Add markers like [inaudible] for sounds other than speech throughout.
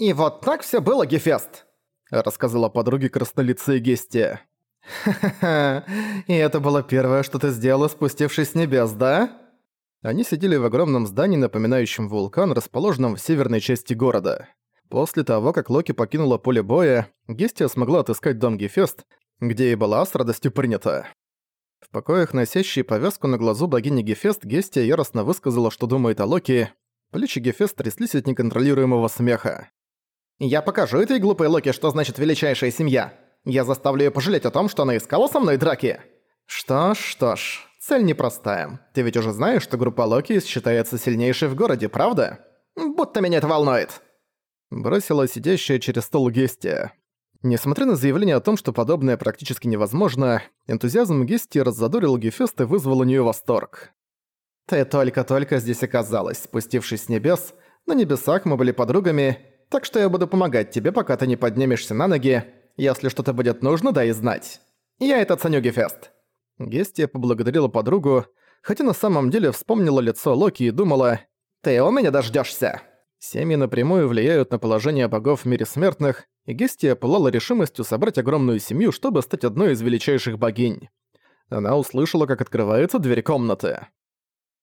«И вот так все было, Гефест!» — рассказала подруге краснолицая Гестия. «Ха-ха-ха, и это было первое, что ты сделала, спустившись с небес, да?» Они сидели в огромном здании, напоминающем вулкан, расположенном в северной части города. После того, как Локи покинула поле боя, Гестия смогла отыскать дом Гефест, где и была с радостью принята. В покоях, носящей повязку на глазу богини Гефест, Гестия яростно высказала, что думает о Локи. Плечи Гефест тряслись от неконтролируемого смеха. «Я покажу этой глупой Локи, что значит величайшая семья. Я заставлю её пожалеть о том, что она искала со мной драки». «Что ж, что ж, цель непростая. Ты ведь уже знаешь, что группа Локи считается сильнейшей в городе, правда? Будто меня это волнует». Бросила сидящая через стол Гестия. Несмотря на заявление о том, что подобное практически невозможно, энтузиазм Гести раззадорил Гефест и вызвал у неё восторг. «Ты только-только здесь оказалась, спустившись с небес. На небесах мы были подругами, так что я буду помогать тебе, пока ты не поднимешься на ноги. Если что-то будет нужно, дай знать. Я это ценю, Гефест». Гестия поблагодарила подругу, хотя на самом деле вспомнила лицо Локи и думала «Ты у меня дождёшься». Семьи напрямую влияют на положение богов в мире смертных, и Гестия пылала решимостью собрать огромную семью, чтобы стать одной из величайших богинь. Она услышала, как открывается дверь комнаты.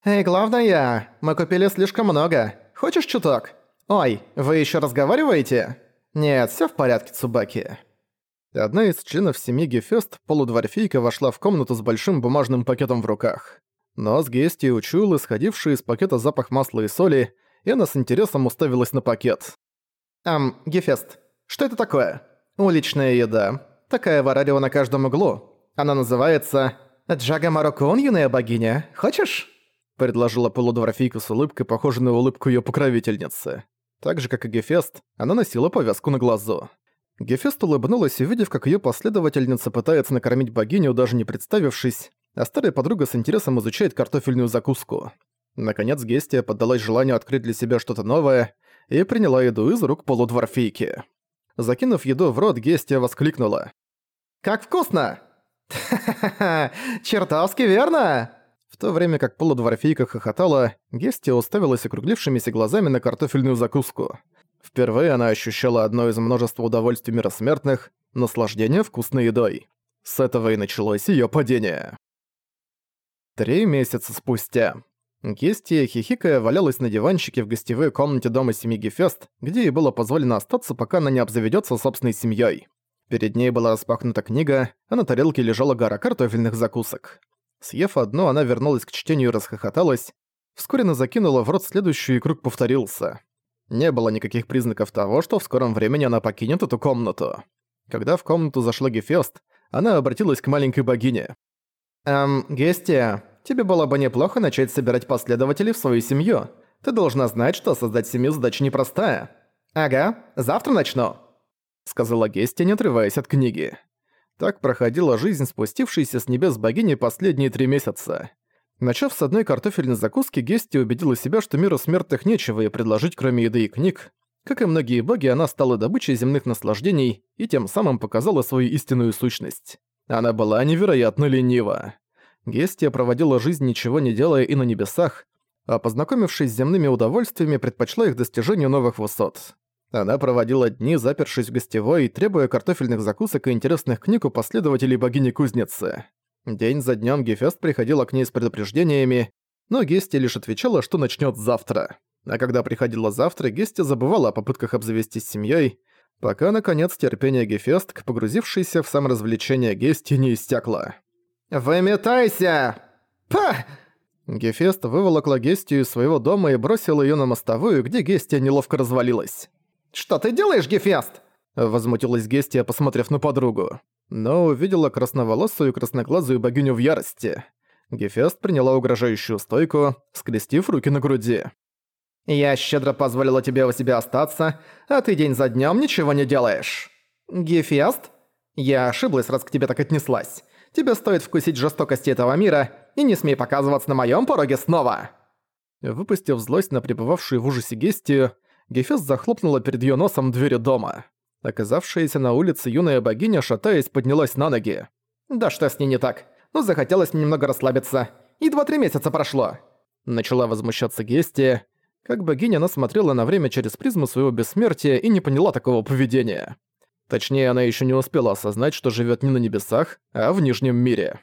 «Эй, главное, мы купили слишком много. Хочешь чуток? Ой, вы еще разговариваете?» «Нет, все в порядке, Цубаки». Одна из членов семьи Гефест, полудворфийка, вошла в комнату с большим бумажным пакетом в руках. Нос Гестии учуял исходивший из пакета запах масла и соли, и она с интересом уставилась на пакет. «Ам, Гефест, что это такое?» «Уличная еда. Такая в Арарио на каждом углу. Она называется «Джага Марокон, юная богиня. Хочешь?» предложила полудворфийка с улыбкой, похожей на улыбку её покровительницы. Так же, как и Гефест, она носила повязку на глазу. Гефест улыбнулась, увидев, как её последовательница пытается накормить богиню, даже не представившись, а старая подруга с интересом изучает картофельную закуску. Наконец Гестия поддалась желанию открыть для себя что-то новое и приняла еду из рук полудворфийки. Закинув еду в рот, Гестия воскликнула. «Как вкусно!» «Ха-ха-ха! [laughs] Чертовски верно!» В то время как полудворфийка хохотала, Гестия уставилась округлившимися глазами на картофельную закуску. Впервые она ощущала одно из множества удовольствий мира смертных – наслаждение вкусной едой. С этого и началось её падение. Три месяца спустя. Гестия, хихикая, валялась на диванчике в гостевой комнате дома семьи Гефест, где ей было позволено остаться, пока она не обзаведётся собственной семьёй. Перед ней была распахнута книга, а на тарелке лежала гора картофельных закусок. Съев одну, она вернулась к чтению и расхохоталась. Вскоре она закинула в рот следующую, и круг повторился. Не было никаких признаков того, что в скором времени она покинет эту комнату. Когда в комнату зашла Гефест, она обратилась к маленькой богине. «Эм, Гестия, тебе было бы неплохо начать собирать последователей в свою семью. Ты должна знать, что создать семью задача непростая». «Ага, завтра начну», — сказала Гестия, не отрываясь от книги. Так проходила жизнь спустившейся с небес богини последние три месяца. Начав с одной картофельной закуски, Гести убедила себя, что миру смертных нечего ей предложить, кроме еды и книг. Как и многие боги, она стала добычей земных наслаждений и тем самым показала свою истинную сущность. Она была невероятно ленива. Гестия проводила жизнь ничего не делая и на небесах, а познакомившись с земными удовольствиями, предпочла их достижению новых высот. Она проводила дни, запершись в гостевой, требуя картофельных закусок и интересных книг у последователей богини-кузницы. День за днем Гефест приходила к ней с предупреждениями, но Гести лишь отвечала, что начнет завтра. А когда приходила завтра, Гести забывала о попытках обзавестись семьей, пока, наконец, терпение Гефест, погрузившейся в саморазвлечение Гести, не истякло. «Выметайся! Па!» Гефест выволокла Гестию из своего дома и бросила ее на мостовую, где Гестия неловко развалилась. «Что ты делаешь, Гефест?» Возмутилась Гестия, посмотрев на подругу. Но увидела красноволосую красноглазую богиню в ярости. Гефест приняла угрожающую стойку, скрестив руки на груди. «Я щедро позволила тебе у себя остаться, а ты день за днем ничего не делаешь. Гефест? Я ошиблась, раз к тебе так отнеслась. Тебе стоит вкусить жестокости этого мира, и не смей показываться на моем пороге снова!» Выпустив злость на пребывавшую в ужасе Гестию, Гефест захлопнула перед её носом двери дома. Оказавшаяся на улице юная богиня, шатаясь, поднялась на ноги. «Да что с ней не так? Ну, захотелось немного расслабиться. И два-три месяца прошло!» Начала возмущаться Гестия. Как богиня она смотрела на время через призму своего бессмертия и не поняла такого поведения. Точнее, она еще не успела осознать, что живет не на небесах, а в Нижнем мире.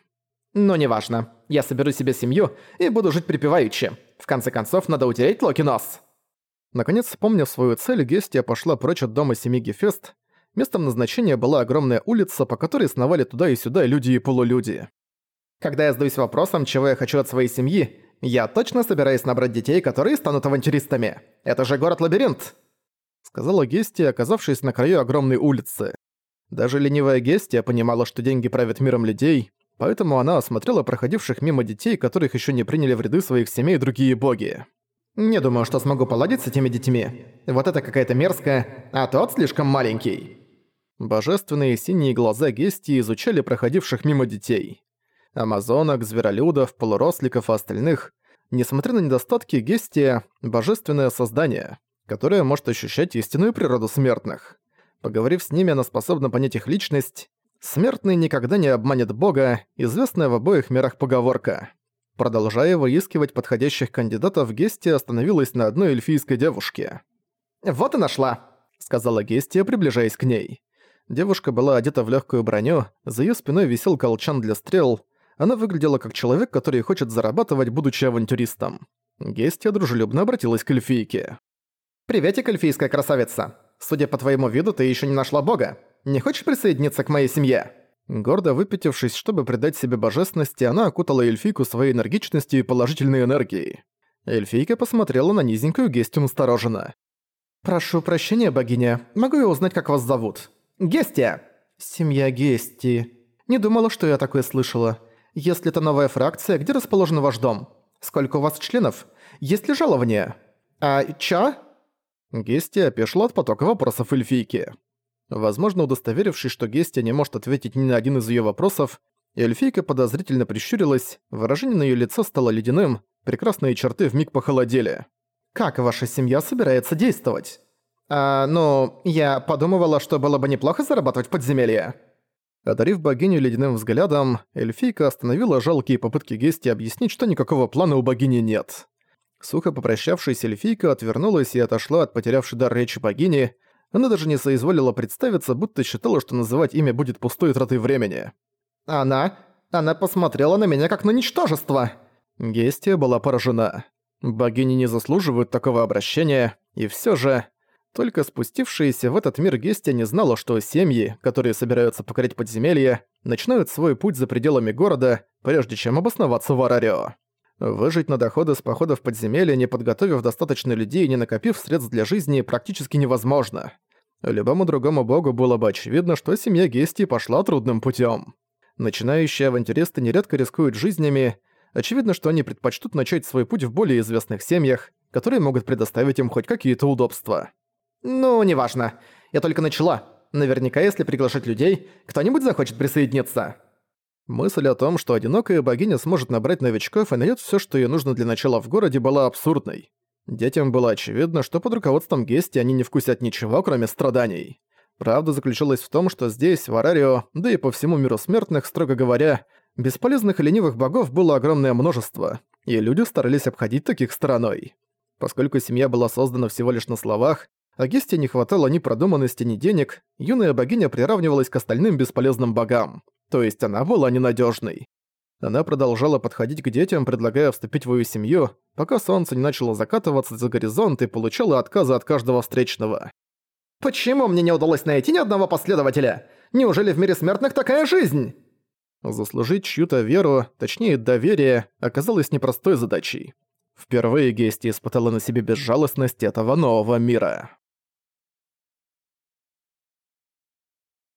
Но неважно. Я соберу себе семью и буду жить припеваючи. В конце концов, надо утереть Локи нос. Наконец, вспомнив свою цель, Гестия пошла прочь от дома семьи Гефест. Местом назначения была огромная улица, по которой сновали туда и сюда люди и полулюди. Когда я задаюсь вопросом, чего я хочу от своей семьи, я точно собираюсь набрать детей, которые станут авантюристами. Это же город-лабиринт!» Сказала Гестия, оказавшись на краю огромной улицы. Даже ленивая Гестия понимала, что деньги правят миром людей, поэтому она осмотрела проходивших мимо детей, которых еще не приняли в ряды своих семей другие боги. «Не думаю, что смогу поладить с этими детьми. Вот это какая-то мерзкая, а тот слишком маленький». Божественные синие глаза Гестии изучали проходивших мимо детей амазонок, зверолюдов, полуросликов и остальных. Несмотря на недостатки, Гестия – божественное создание, которое может ощущать истинную природу смертных. Поговорив с ними, она способна понять их личность. «Смертный никогда не обманет Бога» – известная в обоих мирах поговорка. Продолжая выискивать подходящих кандидатов, Гестия остановилась на одной эльфийской девушке. «Вот и нашла», — сказала Гестия, приближаясь к ней. Девушка была одета в легкую броню, за ее спиной висел колчан для стрел, она выглядела как человек, который хочет зарабатывать, будучи авантюристом. Гестия дружелюбно обратилась к эльфийке. «Приветик, эльфийская красавица! Судя по твоему виду, ты еще не нашла бога. Не хочешь присоединиться к моей семье?» Гордо выпятившись, чтобы придать себе божественности, она окутала эльфийку своей энергичностью и положительной энергией. Эльфийка посмотрела на низенькую Гестию настороженно. «Прошу прощения, богиня. Могу я узнать, как вас зовут?» «Гестия!» «Семья Гести. Не думала, что я такое слышала. Если это новая фракция, где расположен ваш дом? Сколько у вас членов? Есть ли жалование? А чё?» Гестия опешила от потока вопросов эльфийки. Возможно, удостоверившись, что Гестия не может ответить ни на один из её вопросов, эльфийка подозрительно прищурилась, выражение на её лицо стало ледяным, прекрасные черты вмиг похолодели. «Как ваша семья собирается действовать?» «А, ну, я подумывала, что было бы неплохо зарабатывать в подземелье». Одарив богиню ледяным взглядом, эльфийка остановила жалкие попытки Гести объяснить, что никакого плана у богини нет. Сухо попрощавшись, эльфийка отвернулась и отошла от потерявшей дар речи богини. Она даже не соизволила представиться, будто считала, что называть имя будет пустой тратой времени. «Она... она посмотрела на меня как на ничтожество!» Гестия была поражена. Богини не заслуживают такого обращения, и все же... Только спустившаяся в этот мир Гестия не знала, что семьи, которые собираются покорять подземелье, начинают свой путь за пределами города, прежде чем обосноваться в Арарио. Выжить на доходы с похода в подземелье, не подготовив достаточно людей и не накопив средств для жизни, практически невозможно. Любому другому богу было бы очевидно, что семья Гестии пошла трудным путем. Начинающие авантюристы нередко рискуют жизнями. Очевидно, что они предпочтут начать свой путь в более известных семьях, которые могут предоставить им хоть какие-то удобства. «Ну, неважно. Я только начала. Наверняка, если приглашать людей, кто-нибудь захочет присоединиться». Мысль о том, что одинокая богиня сможет набрать новичков и найдет все, что ей нужно для начала в городе, была абсурдной. Детям было очевидно, что под руководством Гести они не вкусят ничего, кроме страданий. Правда заключалась в том, что здесь, в Арарио, да и по всему миру смертных, строго говоря, бесполезных и ленивых богов было огромное множество, и люди старались обходить таких стороной. Поскольку семья была создана всего лишь на словах, а Гесте не хватало ни продуманности, ни денег, юная богиня приравнивалась к остальным бесполезным богам. То есть она была ненадежной. Она продолжала подходить к детям, предлагая вступить в ее семью, пока солнце не начало закатываться за горизонт и получала отказы от каждого встречного. «Почему мне не удалось найти ни одного последователя? Неужели в мире смертных такая жизнь?» Заслужить чью-то веру, точнее доверие, оказалось непростой задачей. Впервые Гести испытала на себе безжалостность этого нового мира.